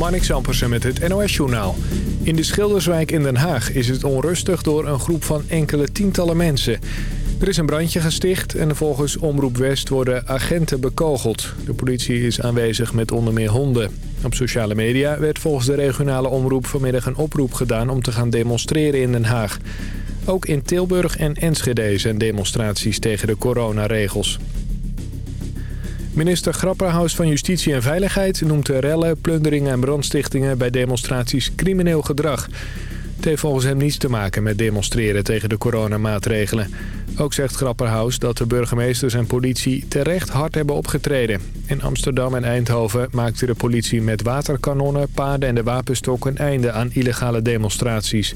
Marnix Ampersen met het NOS-journaal. In de Schilderswijk in Den Haag is het onrustig door een groep van enkele tientallen mensen. Er is een brandje gesticht en volgens Omroep West worden agenten bekogeld. De politie is aanwezig met onder meer honden. Op sociale media werd volgens de regionale omroep vanmiddag een oproep gedaan om te gaan demonstreren in Den Haag. Ook in Tilburg en Enschede zijn demonstraties tegen de coronaregels. Minister Grapperhaus van Justitie en Veiligheid noemt de rellen, plunderingen en brandstichtingen bij demonstraties crimineel gedrag. Het heeft volgens hem niets te maken met demonstreren tegen de coronamaatregelen. Ook zegt Grapperhaus dat de burgemeesters en politie terecht hard hebben opgetreden. In Amsterdam en Eindhoven maakte de politie met waterkanonnen, paarden en de wapenstok een einde aan illegale demonstraties.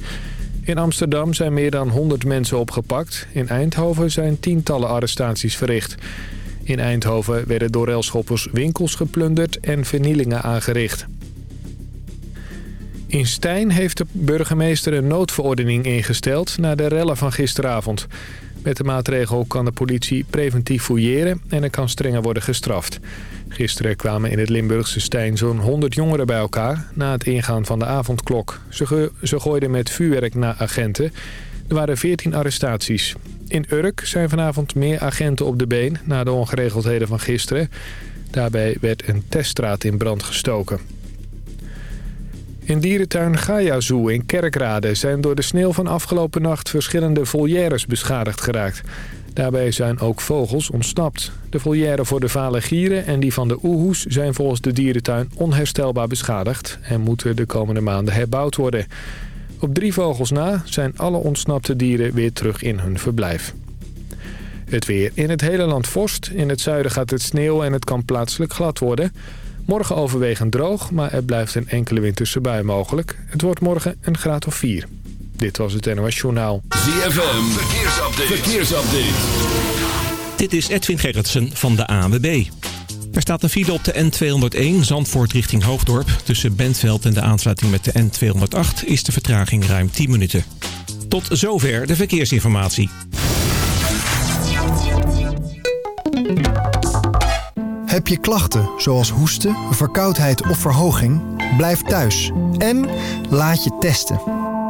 In Amsterdam zijn meer dan 100 mensen opgepakt. In Eindhoven zijn tientallen arrestaties verricht. In Eindhoven werden door railschoppers winkels geplunderd en vernielingen aangericht. In Stijn heeft de burgemeester een noodverordening ingesteld na de rellen van gisteravond. Met de maatregel kan de politie preventief fouilleren en er kan strenger worden gestraft. Gisteren kwamen in het Limburgse Stijn zo'n 100 jongeren bij elkaar na het ingaan van de avondklok. Ze, ze gooiden met vuurwerk naar agenten. Er waren 14 arrestaties. In Urk zijn vanavond meer agenten op de been na de ongeregeldheden van gisteren. Daarbij werd een teststraat in brand gestoken. In dierentuin Gaia Zoo in Kerkrade zijn door de sneeuw van afgelopen nacht verschillende volières beschadigd geraakt. Daarbij zijn ook vogels ontsnapt. De volière voor de vale gieren en die van de oehoes zijn volgens de dierentuin onherstelbaar beschadigd en moeten de komende maanden herbouwd worden. Op drie vogels na zijn alle ontsnapte dieren weer terug in hun verblijf. Het weer. In het hele land vorst. In het zuiden gaat het sneeuw en het kan plaatselijk glad worden. Morgen overwegend droog, maar er blijft een enkele winterse bui mogelijk. Het wordt morgen een graad of 4. Dit was het NOS Journaal. ZFM, verkeersupdate. verkeersupdate. Dit is Edwin Gerritsen van de ANWB. Er staat een file op de N201 Zandvoort richting Hoofddorp. Tussen Bentveld en de aansluiting met de N208 is de vertraging ruim 10 minuten. Tot zover de verkeersinformatie. Heb je klachten zoals hoesten, verkoudheid of verhoging? Blijf thuis en laat je testen.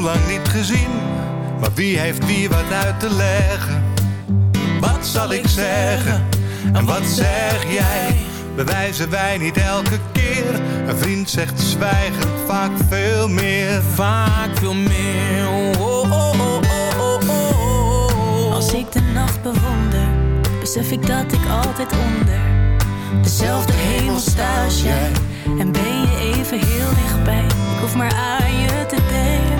Hoe lang niet gezien, maar wie heeft wie wat uit te leggen? Wat zal ik zeggen en wat zeg jij? Bewijzen wij niet elke keer? Een vriend zegt zwijgen vaak veel meer. Vaak veel meer. Oh, oh, oh, oh, oh, oh. Als ik de nacht bewonder, besef ik dat ik altijd onder dezelfde hemel sta als jij. En ben je even heel dichtbij. Ik hoef maar aan je te denken.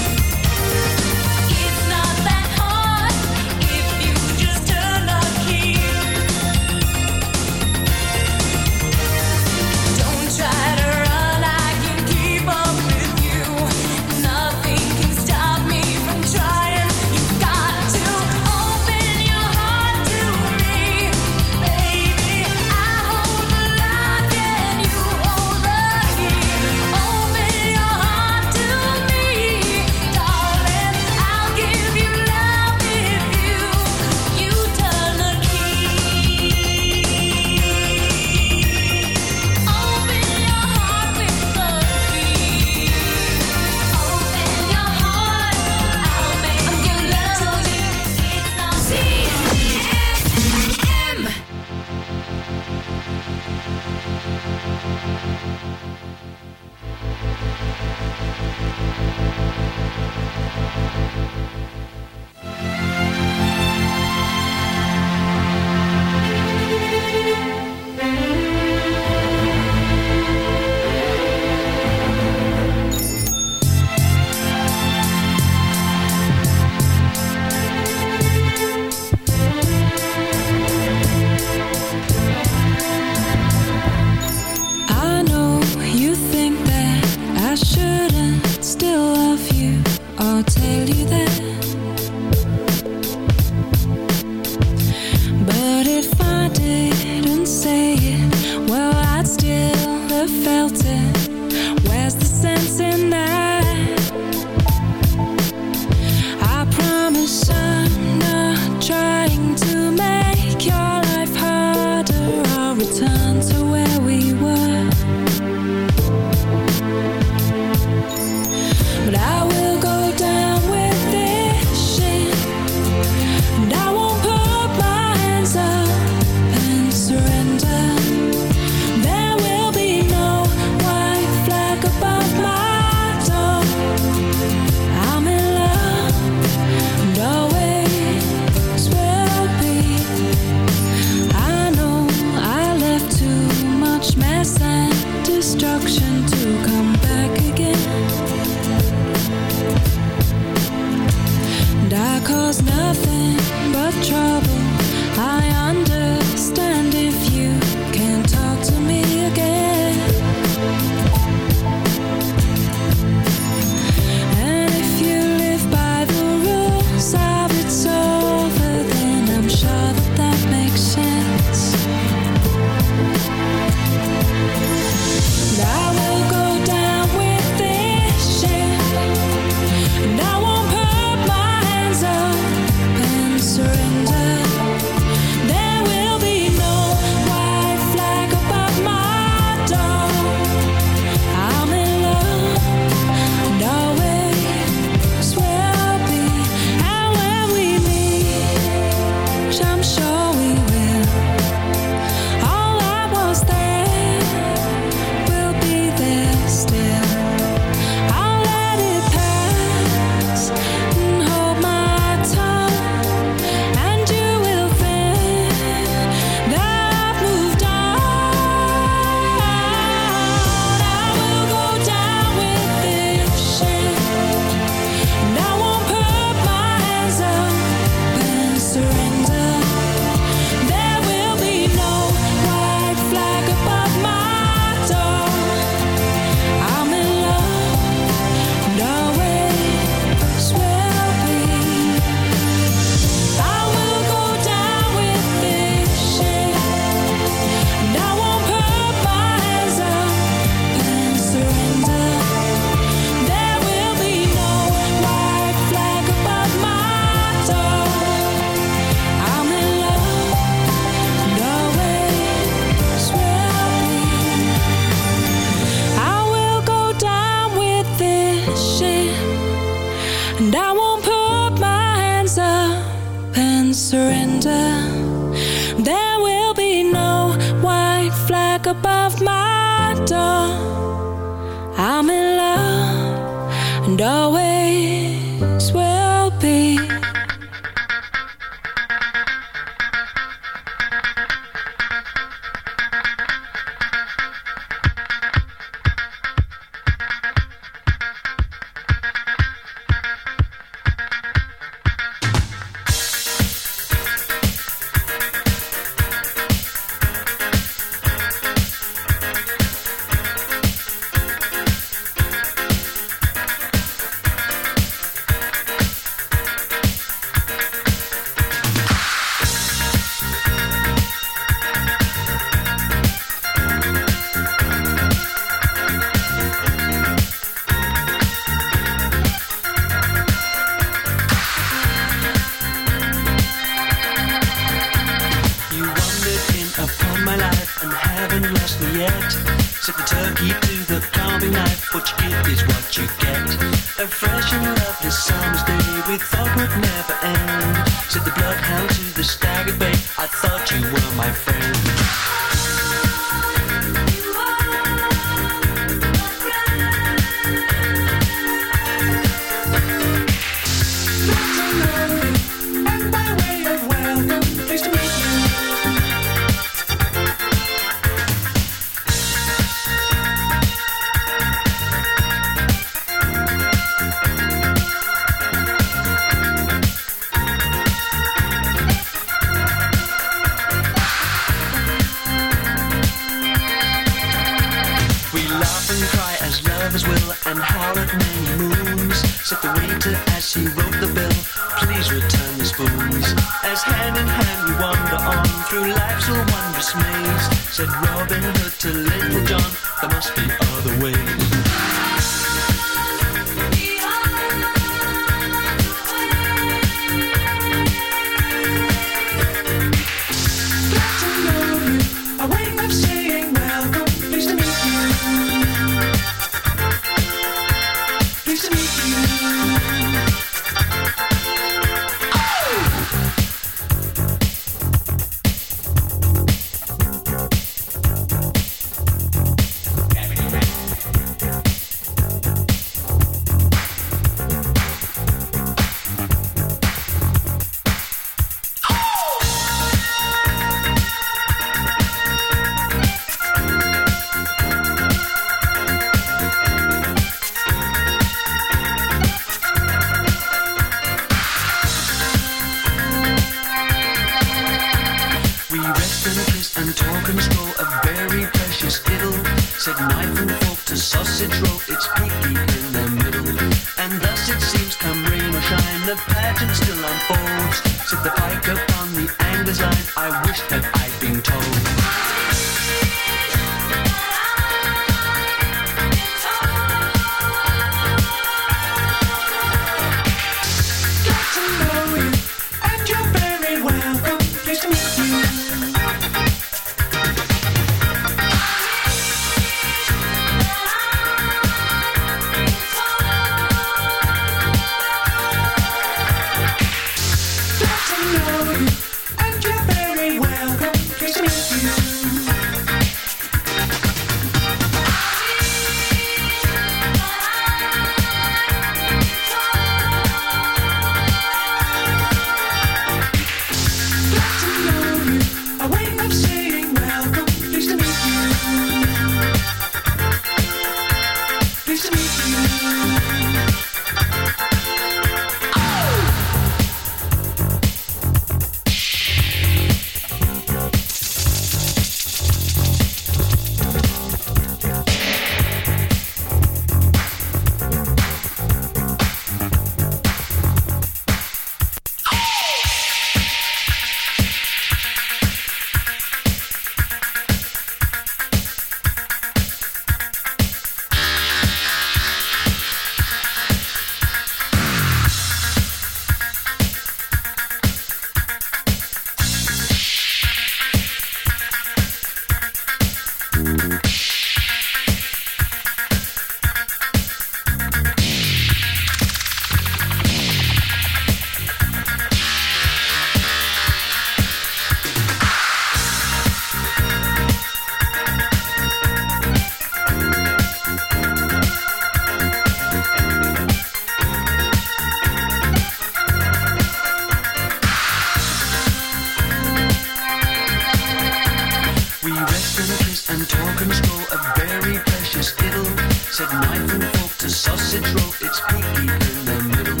control a very precious idyll. Said knife and fork to sausage roll, it's peaky in the middle.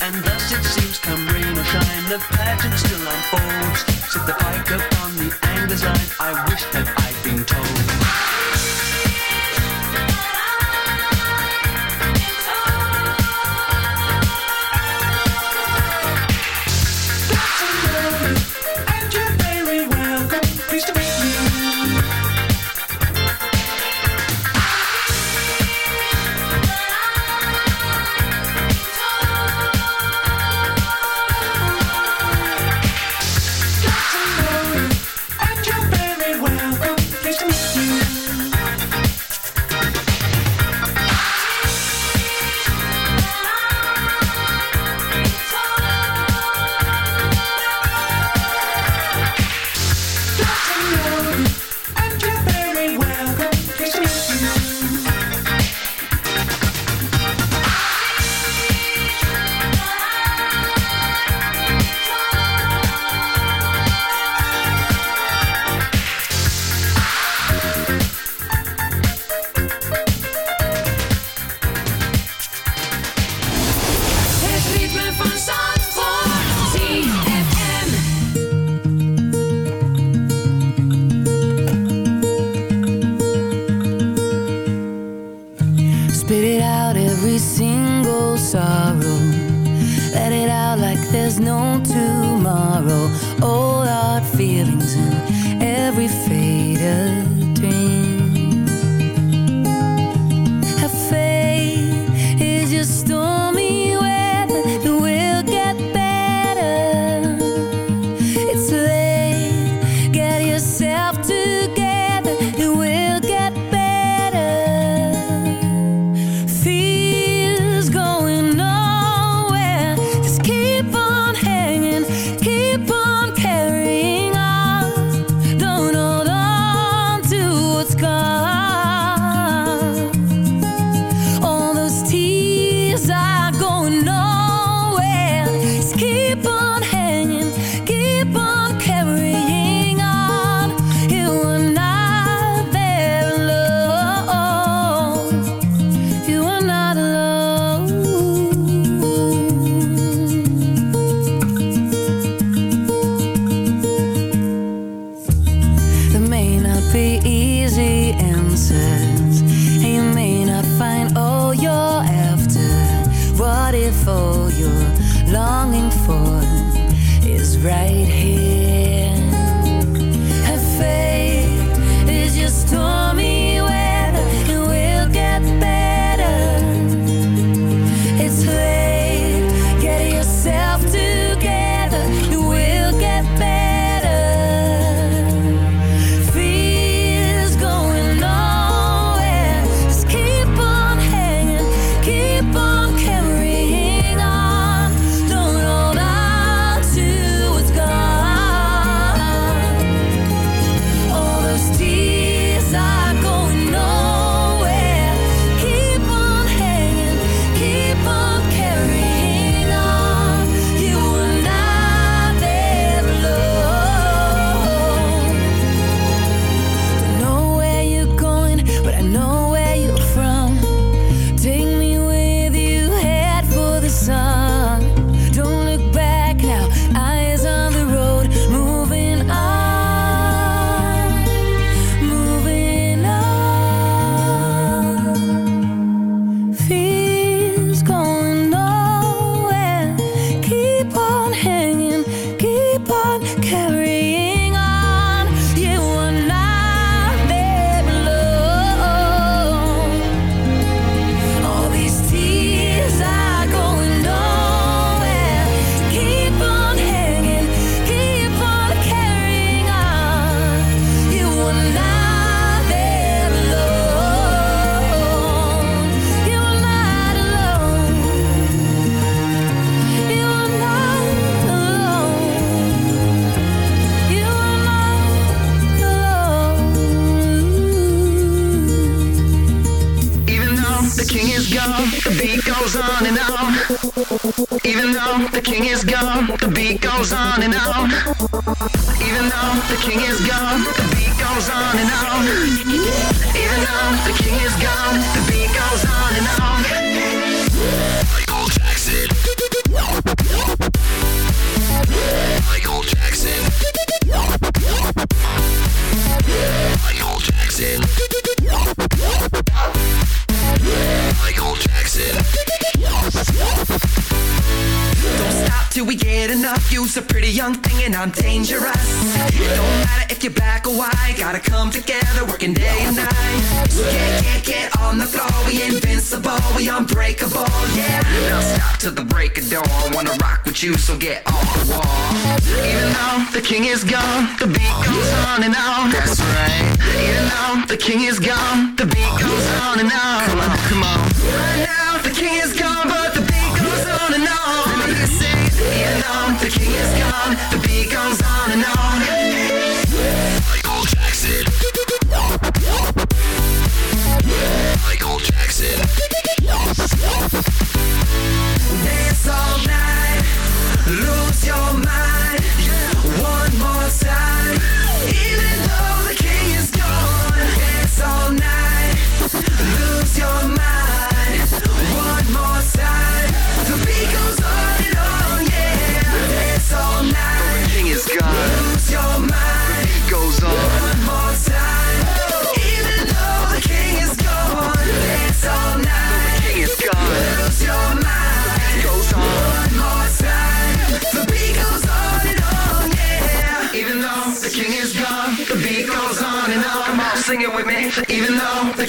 And thus it seems, come rain or shine, the pageant still unfolds. Said the pike fall, yeah Now stop to the break of dawn. Wanna rock with you, so get off the wall. Even though the king is gone The beat goes on and on. That's right. Even though the king is gone The beat goes on and on. Come on, come on. Right now, the king is gone But the beat goes on and on. Let me hear you sing Even though the king is gone The beat all night, lose your mind.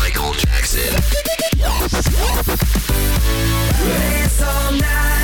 Michael Jackson. It's all night.